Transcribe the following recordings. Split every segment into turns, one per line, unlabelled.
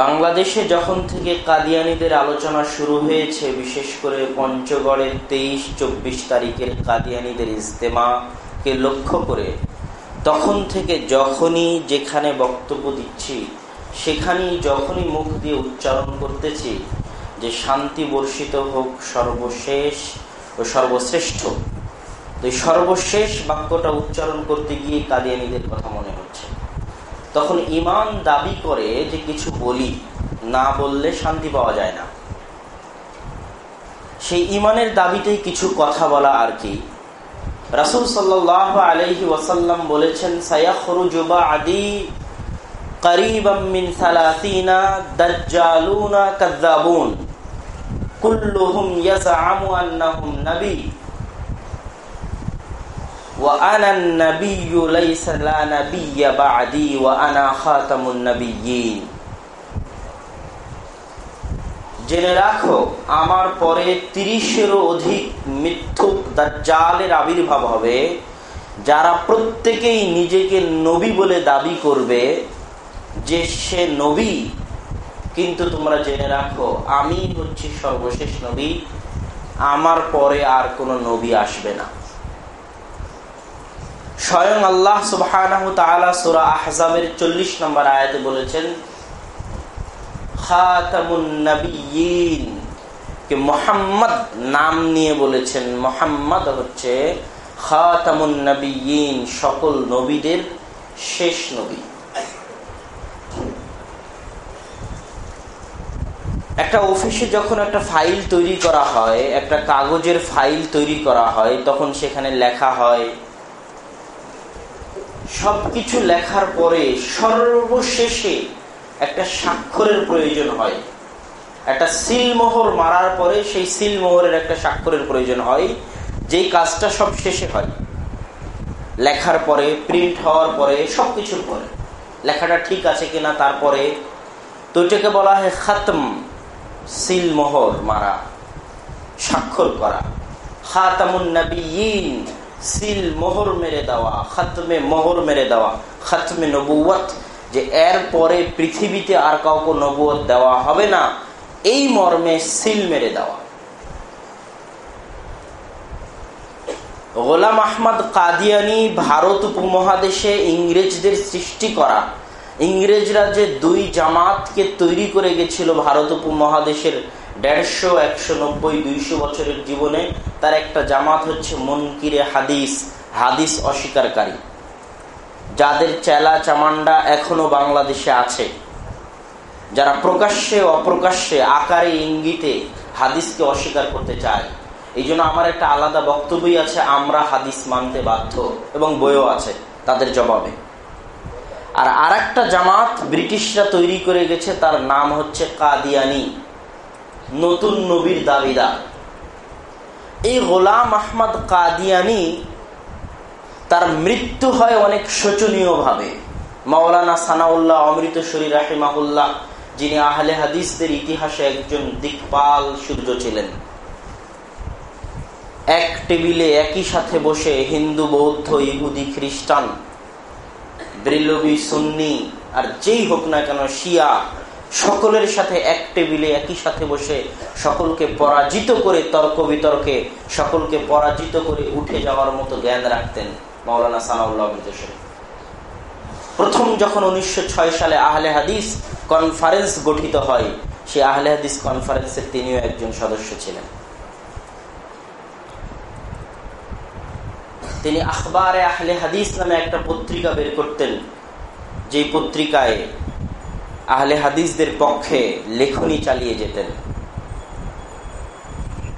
বাংলাদেশে যখন থেকে কাদিয়ানিদের আলোচনা শুরু হয়েছে, বিশেষ করে পঞ্চগড়ের তেইশ, চব্বিশ তারিখের কাদিয়ানিদের ইজতেমাকে লক্ষ্য করে, তখন থেকে যখনই যেখানে বক্তব্য দিচ্ছি, সেখানেই যখনই মুখ দিয়ে উচ্চারণ করতেছি যে শান্তি বর্ষিত হোক সর্বশেষ ও সর্বশ্রেষ্ঠ। তো সর্বশেষ বাক্যটা উচ্চারণ করতে গিয়ে কাদিয়ানিদের কথা মনে হচ্ছে। তখন ইমান দাবি করে যে কিছু বলি না বললে শান্তি পাওয়া যায় না সেই ইমানের দাবিতেই কিছু কথা বলা আর কি রাসুল সাল্লাহ আলহি ওয়াসাল্লাম বলেছেন সায়াখরুজুবা আদি قريبا من ثلاثين دجالون كذابون كلهم يزعم أنهم نبي وأنا النبي ليس لا نبي بعدي وأنا خاتم النبيين জেনে রাখো আমার পরে তিরিশেরও অধিক মিথ্যুক দাজ্জালের আবির্ভাব হবে যারা প্রত্যেকেই নিজেকে নবী বলে দাবি করবে যে সে নবী কিন্তু তোমরা জেনে রাখো আমি হচ্ছি সর্বশেষ নবী আমার পরে আর কোনো নবী আসবে না স্বয়ং আল্লাহ সুবাহ সুরা আহজাবের চল্লিশ নম্বর আয়াতে বলেছেন মোহাম্মদ নাম নিয়ে বলেছেন। মোহাম্মদ হচ্ছে খাতামুন নবীন সকল নবীদের শেষ নবী। একটা অফিসে যখন একটা ফাইল তৈরি করা হয়, একটা কাগজের ফাইল তৈরি করা হয়, তখন সেখানে লেখা হয় সবকিছু লেখার পরে সর্বশেষে একটা স্বাক্ষরের প্রয়োজন হয়। একটা সিলমোহর মারার পরে সেই সিলমোহরের একটা স্বাক্ষরের প্রয়োজন হয়, যেই কাজটা সব শেষে হয়। লেখার পরে প্রিন্ট হওয়ার পরে, সবকিছুর পরে। লেখাটা ঠিক আছে কিনা তারপরে তো এটাকে বলা হয় খাতম, সিলমোহর মারা, স্বাক্ষর করা। খাতামুন নবীন সিল মোহর মেরে দেওয়া, খাতমে মোহর মেরে দেওয়া, খাতমে নবুয়ত যে এর পরে পৃথিবীতে আর কাউকে নবুয়ত দেওয়া হবে না, এই মর্মে সিল মেরে দেওয়া। গোলাম আহমদ কাদিয়ানি ভারত উপমহাদেশে ইংরেজদের সৃষ্টি করা, ইংরেজরা যে দুই জামাতকে তৈরি করে গেছিল ভারত উপমহাদেশের দেড়শো, একশো, নব্বই, দুইশো বছরের জীবনে তার একটা জামাত হচ্ছে মনকিরে হাদিস। হাদিস অস্বীকারী। যাদের চেলা চামান্ডা এখনও বাংলাদেশে আছে, যারা প্রকাশ্যে অপ্রকাশ্যে আকারে ইঙ্গিতে হাদিসকে অস্বীকার করতে চায়, এই জন্য আমার একটা আলাদা বক্তব্যই আছে, আমরা হাদিস মানতে বাধ্য এবং বইও আছে তাদের জবাবে। আর আর জামাত ব্রিটিশরা তৈরি করে গেছে, তার নাম হচ্ছে কাদিয়ানি। নতুন নবীর দাবিদার। এই গোলাম আহমদ কাদিয়ানি তার মৃত্যু হয় অনেক শোচনীয় ভাবে মাওলানা সানাউল্লাহ অমৃতসরী রাহিমাহুল্লাহ, যিনি আহলে হাদিসদের ইতিহাসে একজন দিকপাল সূর্য ছিলেন। এক টেবিলে একই সাথে বসে হিন্দু, বৌদ্ধ, ইহুদি, খ্রিস্টান, ব্রিলবি, সুন্নি, আর যেই হোক না কেন শিয়া সকলের সাথে এক টেবিলে একই সাথে বসে সকলকে পরাজিত করে তর্ক বিতর্কে সকলকে পরাজিত করে উঠে যাওয়ার মতো জ্ঞান রাখতেন মৌলানা সানাউল্লাহ প্রথম যখন উনিশশো ছয় সালে আহলে হাদিস কনফারেন্স গঠিত হয়, সে আহলে হাদিস কনফারেন্সের তিনিও একজন সদস্য ছিলেন। তিনি আখবারে আহলে হাদিস নামে একটা পত্রিকা বের করতেন যে পত্রিকায় আহলে হাদিসদের পক্ষে লেখনী চালিয়ে যেতেন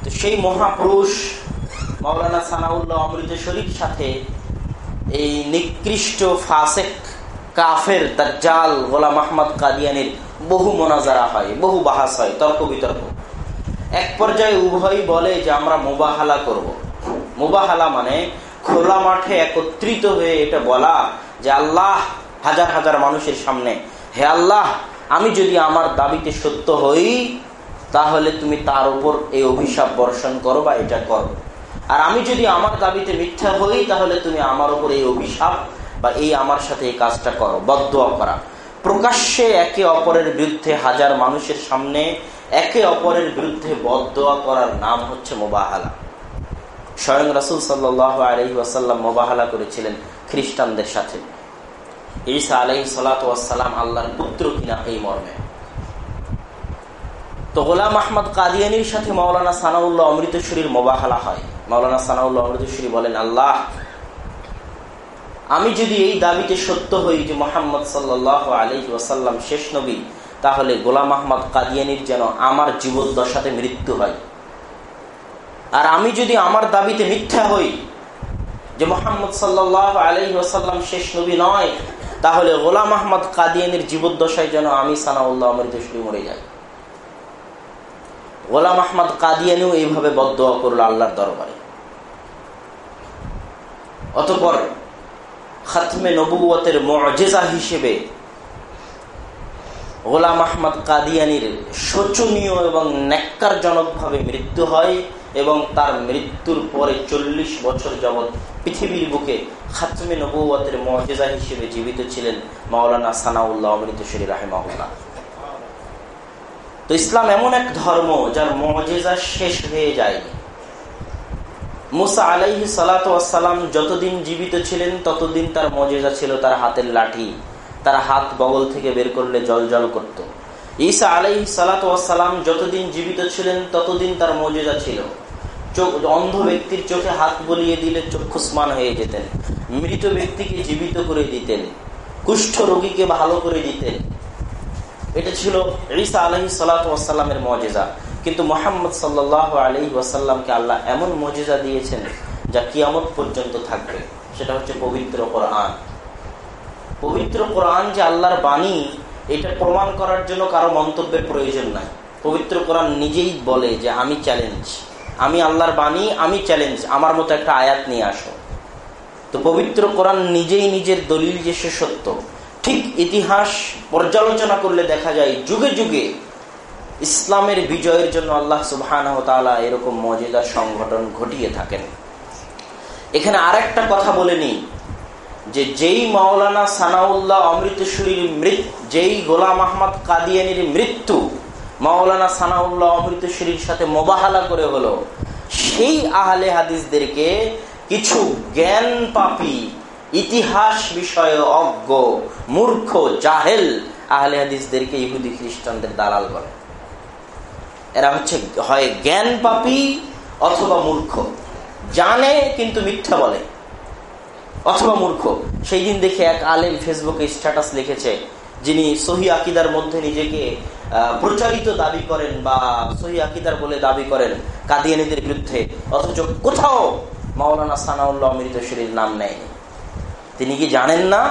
তো সেই মহাপুরুষ মৌলানা সানাউল্লাহ অমৃত শরীফ সাথে এই নিকৃষ্ট ফাসেক, কাফের, দাজ্জাল, গোলাম আহমদ কাদিয়ানির বহু মোনাজারা হয়, বহু বাহাস হয়, তর্ক বিতর্ক এক পর্যায়ে উভয় বলে যে, আমরা মোবাহালা করব। মোবাহালা মানে খোলা মাঠে একত্রিত হয়ে এটা বলা যে, আল্লাহ হাজার হাজার মানুষের সামনে হে আল্লাহ, আমি যদি আমার দাবিতে সত্য হই, তাহলে তুমি তার উপর এই অভিশাপ বর্ষণ করো বা এটা করো। আর আমি যদি আমার দাবিতে মিথ্যা হই, তাহলে তুমি আমার উপর এই অভিশাপ বা এই আমার সাথে এই কাজটা করো বদোয়া করা। প্রকাশ্যে একে অপরের বিরুদ্ধে হাজার মানুষের সামনে একে অপরের বিরুদ্ধে বদোয়া করার নাম হচ্ছে মোবাহালা। স্বয়ং রাসুল সাল্লাহ আলহি ওয়াসাল্লাম মোবাহালা করেছিলেন খ্রিস্টানদের সাথে। ঈসা আলহি সালাতাম আল্লাহর পুত্র কিনা এই মর্মে। তো গোলাম আহমদ কাদিয়ানির সাথে মৌলানা সানাউল্লাহ অমৃতশ্বরীর মোবাহালা হয়। মৌলানা সানাউল্লাহ অমৃতশ্বরী বলেন, আল্লাহ, আমি যদি এই দাবিতে সত্য হই যে মোহাম্মদ সাল্লাহ আলি ওয়াসাল্লাম শেষ নবী, তাহলে গোলাম আহমদ কাদিয়ানির যেন আমার জীবদ্দশাতে মৃত্যু হয়। আর আমি যদি আমার দাবিতে মিথ্যা হই যে মোহাম্মদ সাল্লাহ আলি ওয়াসাল্লাম শেষ নবী নয় তাহলে গোলাম আহমদ কাদিয়ানির জীবদ্দশায় যেন আমি সানাউল্লাহ অমৃতশ্বরী মরে যাই। গোলাম আহমদ কাদিয়ানিও এইভাবে বদোয়া করল আল্লাহর দরবারে। অতপর খাতমে নবুয়তের মজেজা হিসেবে গোলাম আহমদ কাদিয়ানির শোচনীয় এবং ভাবে মৃত্যু হয়। এবং তার মৃত্যুর পরে চল্লিশ বছর যাবৎ পৃথিবীর বুকে খাতমে নবুয়তের মজেজা হিসেবে জীবিত ছিলেন মাওলানা সানাউল্লাহ অমৃতশ্বরী রাহেমাউল্লাহ তো ইসলাম এমন এক ধর্ম যার মজেজা শেষ হয়ে যায়নি। মুসা আলাইহি সালাতাম যতদিন জীবিত ছিলেন, ততদিন তার মজেজা ছিল তার হাতের লাঠি। তার হাত বগল থেকে বের করলে জল জল করত। ঈসা আলাইহি সালাতাম যতদিন জীবিত ছিলেন, ততদিন তার মজেজা ছিল। অন্ধ ব্যক্তির চোখে হাত বলিয়ে দিলে চক্ষুষ্মান হয়ে যেতেন। মৃত ব্যক্তিকে জীবিত করে দিতেন। কুষ্ঠ রোগীকে ভালো করে দিতেন। এটা ছিল ঈসা আলহি সালাতামের মজেজা। কিন্তু মোহাম্মদ সাল্লাহ আলি ওয়াসাল্লামকে আল্লাহ এমন মজিজা দিয়েছেন যা কিয়ামত পর্যন্ত থাকবে। সেটা হচ্ছে পবিত্র কোরআন। পবিত্র কোরআন যে আল্লাহর বাণী, এটা প্রমাণ করার জন্য কারও মন্তব্যের প্রয়োজন নাই। পবিত্র কোরআন নিজেই বলে যে, আমি চ্যালেঞ্জ আমি আল্লাহর বাণী, আমি চ্যালেঞ্জ আমার মতো একটা আয়াত নিয়ে আসো। তো পবিত্র কোরআন নিজেই নিজের দলিল যে সে সত্য, ঠিক ইতিহাস পর্যালোচনা করলে দেখা যায় যুগে যুগে ইসলামের বিজয়ের জন্য আল্লাহ সুবহান এরকম মজেদার সংগঠন ঘটিয়ে থাকেন। এখানে আরেকটা কথা বলে নিই, যে যেই মাওলানা সানাউল্লাহ অমৃতসুরীর মৃত যেই গোলাম আহমদ কাদিয়ানির মৃত্যু মাওলানা সানাউল্লাহ অমৃতসুরীর সাথে মোবাহালা করে হলো। সেই আহলে হাদিসদেরকে কিছু জ্ঞান পাপি, ইতিহাস বিষয়ে অজ্ঞ মূর্খ, জাহেল আহলে হাদিসদেরকে ইহুদি খ্রিস্টানদের দালাল বলে। এরা হচ্ছে, হয় জ্ঞান পাপি অথবা মূর্খ। জানে কিন্তু মিথ্যা বলে। অথবা মূর্খ। সেই দিন দেখে এক আলেম ফেসবুকে স্ট্যাটাস লিখেছে যিনি সহি আকিদার মধ্যে নিজেকে প্রচারিত দাবি করেন বা সহি আকিদার বলে দাবি করেন কাদিয়ানিদের বিরুদ্ধে, অথচ কোথাও মাওলানা সানাউল্লাহ অমৃত শরীর নাম নেয়নি। তিনি কি জানেন না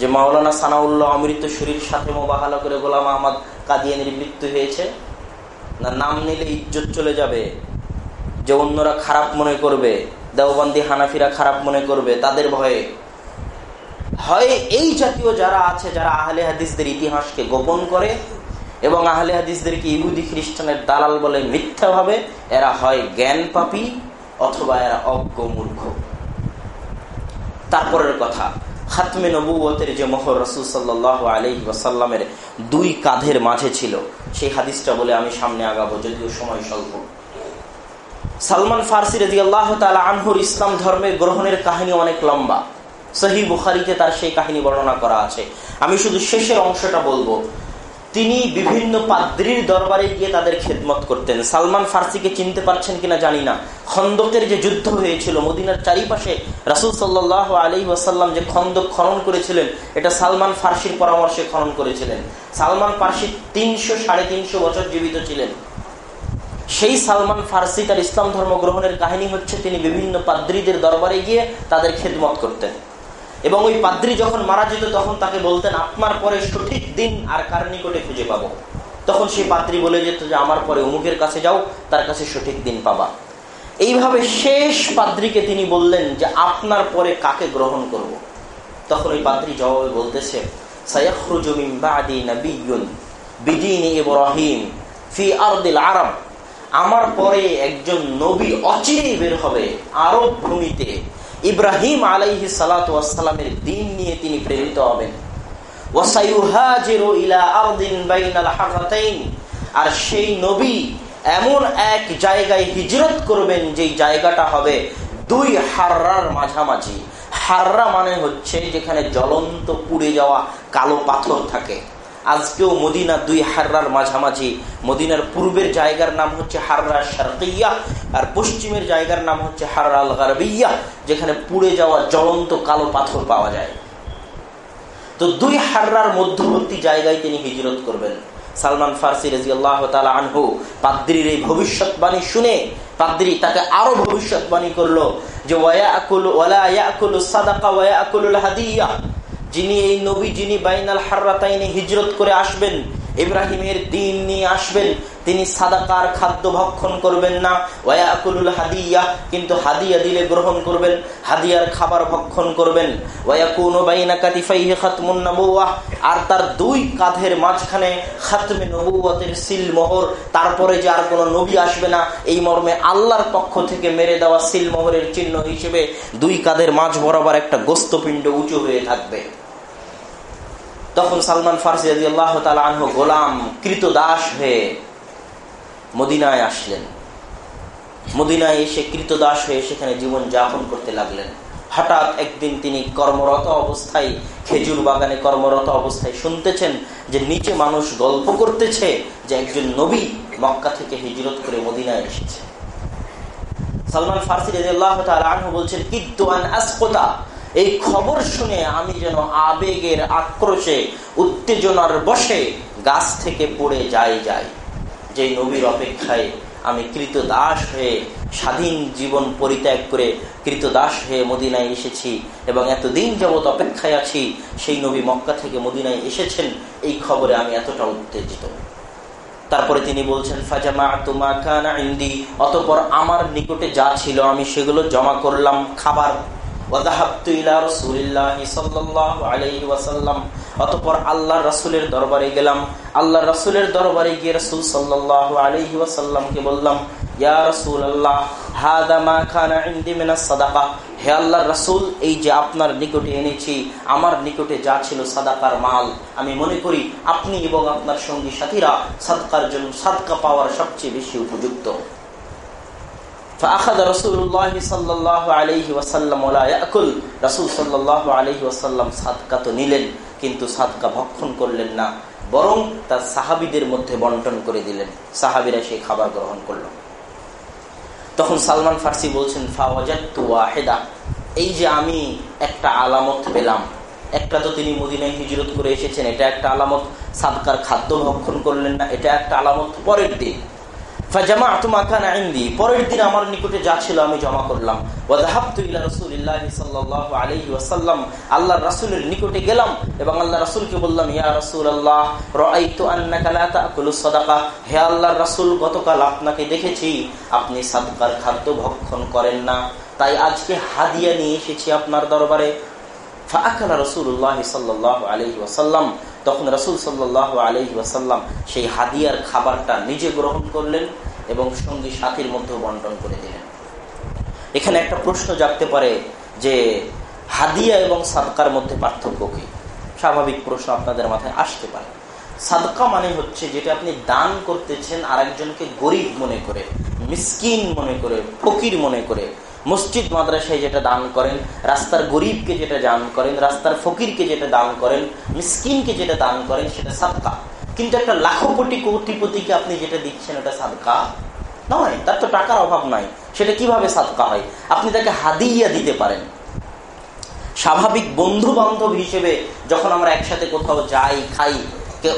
যে মাওলানা সানাউল্লাহ অমৃত শরীর সাথে মোবাহালা করে গোলাম আহমদ কাদিয়ানির মৃত্যু হয়েছে? না নাম নিলে ইজ্জত চলে যাবে, যে অন্যরা খারাপ মনে করবে, দেওবন্দি হানাফিরা খারাপ মনে করবে, তাদের ভয়ে হয় এই জাতীয় যারা আছে, যারা আহলে হাদিসদের ইতিহাসকে গোপন করে এবং আহলে হাদিসদেরকে ইহুদি খ্রিস্টানের দালাল বলে মিথ্যা ভাবে, এরা হয় জ্ঞান পাপি অথবা এরা অজ্ঞ মূর্খ। তারপরের কথা, খাতমে নবুয়তের যে মোহর রসুল সাল্লাহ আলহি ওয়াসাল্লামের দুই কাঁধের মাঝে ছিল, সেই হাদিসটা বলে আমি সামনে আগাবো, যদিও সময় স্বল্প। সালমান ফার্সি রাজি আল্লাহ তালা আনহুর ইসলাম ধর্মের গ্রহণের কাহিনী অনেক লম্বা। সহি বুখারিতে তার সেই কাহিনী বর্ণনা করা আছে। আমি শুধু শেষের অংশটা বলব। তিনি বিভিন্ন পাদ্রির দরবারে গিয়ে তাদের খেদমত করতেন। সালমান ফার্সিকে চিনতে পারছেন কিনা জানি না। খন্দকের যে যুদ্ধ হয়েছিল, মদিনার চারিপাশে রাসুল সাল্লাহ আলী ওয়াসাল্লাম যে খন্দক খনন করেছিলেন, এটা সালমান ফার্সির পরামর্শে খনন করেছিলেন। সালমান ফার্সি তিনশো সাড়ে তিনশো বছর জীবিত ছিলেন। সেই সালমান ফার্সি তার ইসলাম ধর্ম গ্রহণের কাহিনী হচ্ছে তিনি বিভিন্ন পাদ্রীদের দরবারে গিয়ে তাদের খেদমত করতেন। এবং ওই পাদ্রি যখন মারা যেত, তখন তাকে বলতেন, আপনার পরে সঠিক দিন আর কার নিকটে খুঁজে পাবো? তখন সেই পাত্রী বলে যেত যে, আমার পরে অমুকের কাছে যাও, তার কাছে সঠিক দিন পাবা। এইভাবে শেষ পাদ্রিকে তিনি বললেন যে, আপনার পরে কাকে গ্রহণ করব। তখন ওই পাদ্রি জবাবে বলতেছে আমার পরে একজন নবী অচিরেই বের হবে আরব ভূমিতে। ইব্রাহিম আলাইহি সালাতামের দিন নিয়ে তিনি প্রেরিত হবেন। আর সেই নবী এমন এক জায়গায় হিজরত করবেন যেই জায়গাটা হবে দুই হার্রার মাঝামাঝি। হাররা মানে হচ্ছে যেখানে জ্বলন্ত পুড়ে যাওয়া কালো পাথর থাকে। আজকেও মদিনা দুই হার্রার মাঝামাঝি। মদিনার পূর্বের জায়গার নাম হচ্ছে হাররা শারকিয়া, আর পশ্চিমের জায়গার নাম হচ্ছে হাররা আল গারবিয়া যেখানে পুড়ে যাওয়া জ্বলন্ত কালো পাথর পাওয়া যায়। তো দুই হার্রার মধ্যবর্তী জায়গায় তিনি হিজরত করবেন। সালমান ফার্সি রাজি আল্লাহ আনহু পাদ্রির এই ভবিষ্যৎবাণী শুনে পাদ্রি তাকে আরও ভবিষ্যৎবাণী করল যে, ওয়া আকুল ওয়ালা ইয়াকুল সাদাকা, ওয়া আকুল হাদিয়া। যিনি এই নবী, যিনি বাইনাল হার্রাতাইনে হিজরত করে আসবেন, ইব্রাহিমের দিন নিয়ে আসবেন, তিনি সাদাকার খাদ্য ভক্ষণ করবেন না। ওয়াকুল হাদিয়া, কিন্তু হাদিয়া দিলে গ্রহণ করবেন, হাদিয়ার খাবার ভক্ষণ করবেন। আর তার দুই কাঁধের মাঝখানে খাতমে নবুয়াতের সিল মোহর, তারপরে যে আর কোনো নবী আসবে না, এই মর্মে আল্লাহর পক্ষ থেকে মেরে দেওয়া সিল মোহরের চিহ্ন হিসেবে দুই কাঁধের মাঝ বরাবর একটা গোস্তপিণ্ড উঁচু হয়ে থাকবে। তখন সালমান ফার্সি আল্লাহ আনহ গোলাম কৃত দাস হয়ে মদিনায় আসলেন। মদিনায় এসে কৃতদাস হয়ে সেখানে জীবন যাপন করতে লাগলেন। হঠাৎ একদিন তিনি কর্মরত অবস্থায়, খেজুর বাগানে কর্মরত অবস্থায় শুনতেছেন যে নিচে মানুষ গল্প করতেছে যে একজন নবী মক্কা থেকে হিজরত করে মদিনায় এসেছে। সালমান ফার্সি আনহু বলছেন কিদ্দুয়ান আসকোতা। এই খবর শুনে আমি যেন আবেগের আক্রোশে, উত্তেজনার বসে গাছ থেকে পড়ে যাই যাই। যে নবীর অপেক্ষায় আমি কৃত দাস হয়ে স্বাধীন জীবন পরিত্যাগ করে কৃত দাস হয়ে মদিনায় এসেছি এবং এতদিন যাবৎ অপেক্ষায় আছি, সেই নবী মক্কা থেকে মদিনায় এসেছেন, এই খবরে আমি এতটা উত্তেজিত। তারপরে তিনি বলছেন ফাজামা তোমা কানা ইন্দি অতপর আমার নিকটে যা ছিল আমি সেগুলো জমা করলাম, খাবার অতপর আল্লাহ রাসুলের দরবারে গেলাম। আল্লাহ রাসুলের দরবারে গিয়ে রসুল সাল্লাহ আলহি ওয়াসাল্লামকে বললাম, ইয়া রসুল আল্লাহ হাদামা খানা ইন্দিমেনা সাদাকা। হে আল্লাহ রসুল, এই যে আপনার নিকটে এনেছি, আমার নিকটে যা ছিল সাদাকার মাল। আমি মনে করি আপনি এবং আপনার সঙ্গী সাথীরা সাদকার জন্য সাদকা পাওয়ার সবচেয়ে বেশি উপযুক্ত। فأخذ رسول الله صلى الله عليه وسلم ولا يأكل رسول صلى الله عليه وسلم সাদকা তো নিলেন কিন্তু সাদকা ভক্ষণ করলেন না বরং তার সাহাবিদের মধ্যে বন্টন করে দিলেন সাহাবিরা সেই খাবার গ্রহণ করল তখন সালমান ফার্সি বলছেন ফাওয়াজাত্তুয়াহেদা এই যে আমি একটা আলামত পেলাম একটা তো তিনি মদিনায় হিজরত করে এসেছেন এটা একটা আলামত সাদকার খাদ্য ভক্ষণ করলেন না এটা একটা আলামত পরের দিন পরের দিন আমার নিকটে যা ছিল আমি জমা করলাম। আল্লাহ নিকটে গেলাম এবং আল্লাহ বললাম, ইয়া আল্লাহ হে আল্লাহ রাসুল, গতকাল আপনাকে দেখেছি। আপনি সাদকার খাদ্য ভক্ষণ করেন না। তাই আজকে হাদিয়া নিয়ে এসেছি আপনার দরবারে। রসুল্লাহ সাল্লাহ আলহি ওয়াসাল্লাম। তখন রসুল সাল্লাহ আলহি ওয়াসাল্লাম সেই হাদিয়ার খাবারটা নিজে গ্রহণ করলেন এবং সঙ্গী সাথীর মধ্যে বন্টন করে দিলেন। এখানে একটা প্রশ্ন জাগতে পারে যে হাদিয়া এবং সাদকার মধ্যে পার্থক্য কি? স্বাভাবিক প্রশ্ন আপনাদের মাথায় আসতে পারে। সাদকা মানে হচ্ছে যেটা আপনি দান করতেছেন আর একজনকে গরিব মনে করে, মিসকিন মনে করে, ফকির মনে করে মসজিদ মাদ্রাসায় যেটা দান করেন, রাস্তার গরিবকে যেটা দান করেন, রাস্তার ফকিরকে যেটা দান করেন, মিসকিনকে যেটা দান করেন, সেটা সাদকা। কিন্তু একটা লাখো কোটি কোটিপতিকে আপনি যেটা দিচ্ছেন, ওটা সাদকা? নয়, তার তো টাকার অভাব নাই। সেটা কীভাবে সাদকা হয়? আপনি তাকে হাদিয়া দিতে পারেন। স্বাভাবিক বন্ধু বান্ধব হিসেবে যখন আমরা একসাথে কোথাও যাই, খাই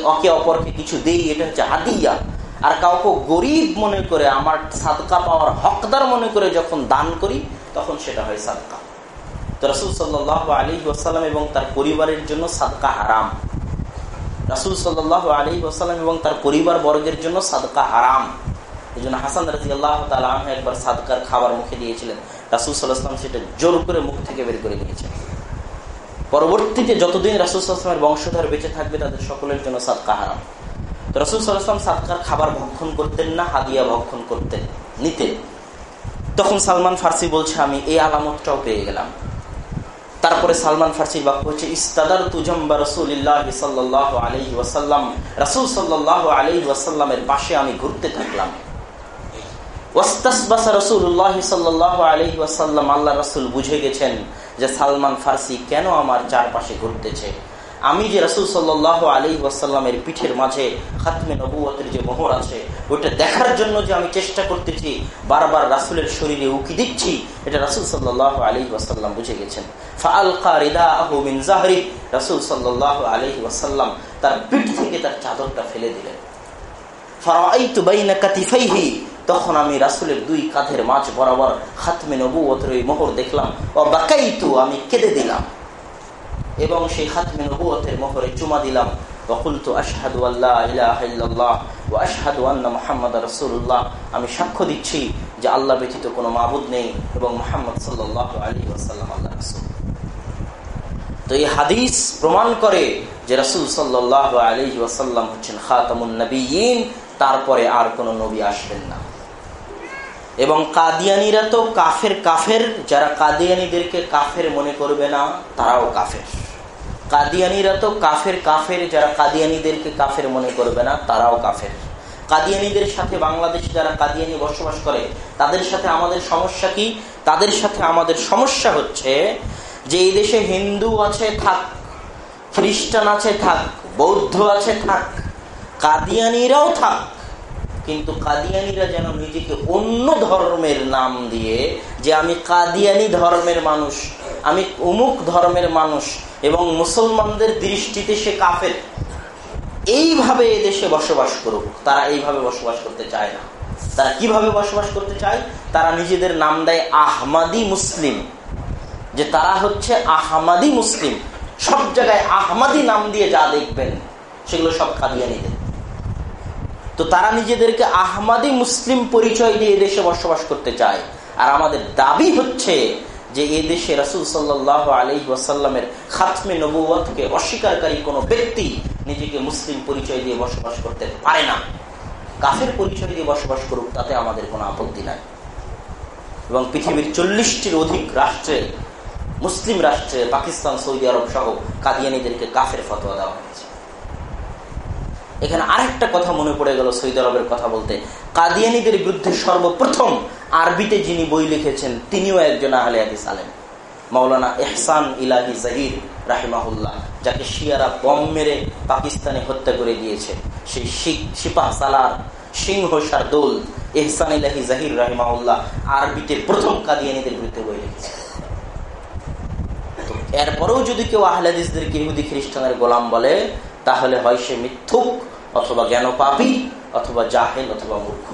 অকে অপরকে কিছু দেই, এটা হচ্ছে হাদিয়া। আর কাউকে গরিব মনে করে, আমার সাদকা পাওয়ার হকদার মনে করে যখন দান করি, তখন সেটা হয় সাদকা। তো রসুল সাল্লাহ আলী ওসাল্লাম এবং তার পরিবারের জন্য সাদকা হারাম। রাসুল সাল্লাহ আলী ওসাল্লাম এবং তার পরিবার বর্গের জন্য সাদকা হারাম। এই জন্য হাসান রাজি আল্লাহ তালাহ একবার সাদকার খাবার মুখে দিয়েছিলেন। রাসুল সাল্লাহাম সেটা জোর করে মুখ থেকে বের করে দিয়েছেন। পরবর্তীতে যতদিন রাসুল সাল্লামের বংশধর বেঁচে থাকবে, তাদের সকলের জন্য সাদকা হারাম। রসুল সাল্লাম সাদকার খাবার ভক্ষণ করতেন না, হাদিয়া ভক্ষণ করতেন, নিতেন। তখন সালমান ফার্সি বলছে, আমি এই আলামতটাও পেয়ে গেলাম। তারপরে সালমান ফার্সির বাক্য হচ্ছে ইস্তাদার তুজম্বা রসুল্লাহ সাল্লাহ আলহি ওয়াসাল্লাম। রসুল সাল্লাহ আলহি ওয়াসাল্লামের পাশে আমি ঘুরতে থাকলাম। রসুল্লাহ ওয়াসাল্লাম আল্লাহ রসুল বুঝে গেছেন যে সালমান ফার্সি কেন আমার চারপাশে ঘুরতেছে। আমি যে রসুল সাল্লাহ আলী ওয়াসাল্লামের পিঠের মাঝে খাতমে নবুয়তের যে মোহর আছে, ওইটা দেখার জন্য যে আমি চেষ্টা করতেছি, বারবার রাসুলের শরীরে উকি দিচ্ছি, এটা রাসুল সাল্লাহ আলী ওয়াসাল্লাম বুঝে গেছেন। রাসুল সাল্লাহ আলী ওয়াসাল্লাম তার পিঠ থেকে তার চাদরটা ফেলে দিলেন। তখন আমি রাসুলের দুই কাঁধের মাঝ বরাবর খাতমে নবুয়তের ওই মোহর দেখলাম ও বাকাইতু, আমি কেঁদে দিলাম। এবং সেই হাতমে নবুয়তের মোহরে চুমা দিলাম। আমি সাক্ষ্য দিচ্ছি যে আল্লাহ ব্যতীত কোনো মাবুদ নেই এবং মোহাম্মদ সাল্লাল্লাহু তো এই হাদিস প্রমাণ করে যে রসুল সাল্লাল্লাহু আলাইহি ওয়াসাল্লাম হচ্ছেন খাতামী তারপরে আর কোনো নবী আসবেন না। এবং কাদিয়ানিরা তো কাফের কাফের, যারা কাদিয়ানিদেরকে কাফের মনে করবে না, তারাও কাফের। কাদিয়ানিরা তো কাফের কাফের, যারা কাদিয়ানিদেরকে কাফের মনে করবে না, তারাও কাফের। কাদিয়ানিদের সাথে বাংলাদেশে যারা কাদিয়ানি বসবাস করে, তাদের সাথে আমাদের সমস্যা কি? তাদের সাথে আমাদের সমস্যা হচ্ছে যে এই দেশে হিন্দু আছে, থাক। খ্রিস্টান আছে, থাক। বৌদ্ধ আছে, থাক। কাদিয়ানিরাও থাক। কিন্তু কাদিয়ানিরা যেন নিজেকে অন্য ধর্মের নাম দিয়ে, যে আমি কাদিয়ানি ধর্মের মানুষ আমি অমুক ধর্মের মানুষ এবং মুসলমানদের দৃষ্টিতে সে কাফের। এইভাবে দেশে বসবাস করুক। তারা এইভাবে বসবাস করতে চায় না। তারা কীভাবে বসবাস করতে চায়? তারা নিজেদের নাম দেয় আহমাদি মুসলিম। যে তারা হচ্ছে আহমাদি মুসলিম। সব জায়গায় আহমাদি নাম দিয়ে যা দেখবেন, সেগুলো সব কাদিয়ানিদের তো তারা নিজেদেরকে আহমাদি মুসলিম পরিচয় দিয়ে দেশে বসবাস করতে চায়। আর আমাদের দাবি হচ্ছে যে এ দেশে রাসুল সাল্লাহ আলি ওয়াসাল্লামের খাতমে নবুয়াতকে অস্বীকারী কোনো ব্যক্তি নিজেকে মুসলিম পরিচয় দিয়ে বসবাস করতে পারে না। কাফের পরিচয় দিয়ে বসবাস করুক, তাতে আমাদের কোনো আপত্তি নাই। এবং পৃথিবীর চল্লিশটির অধিক রাষ্ট্রে, মুসলিম রাষ্ট্রে, পাকিস্তান, সৌদি আরব সহ কাদিয়ানিদেরকে কাফের ফতোয়া দেওয়া হয়েছে। এখানে আরেকটা কথা মনে পড়ে গেল সৌদি আরবের কথা বলতে। কাদিয়ানিদের বিরুদ্ধে সর্বপ্রথম আরবিতে যিনি বই লিখেছেন, তিনিও একজন আহলে হাদিস আলেন মাওলানা এহসান ইলাহি জাহির রাহিমাহুল্লাহ, যাকে শিয়ারা বম মেরে পাকিস্তানে হত্যা করে দিয়েছে। সেই শিপাহ সালার সিংহ দোল এহসান ইলাহি জাহির রাহিমাহুল্লাহ আরবিতে প্রথম কাদিয়ানিদের বিরুদ্ধে বই লিখেছে। এরপরেও যদি কেউ আহলাদিসদেরকে ইহুদি খ্রিস্টানের গোলাম বলে তাহলে হয় সে মিথ্যুক অথবা জ্ঞান পাপি অথবা জাহেল অথবা মূর্খ।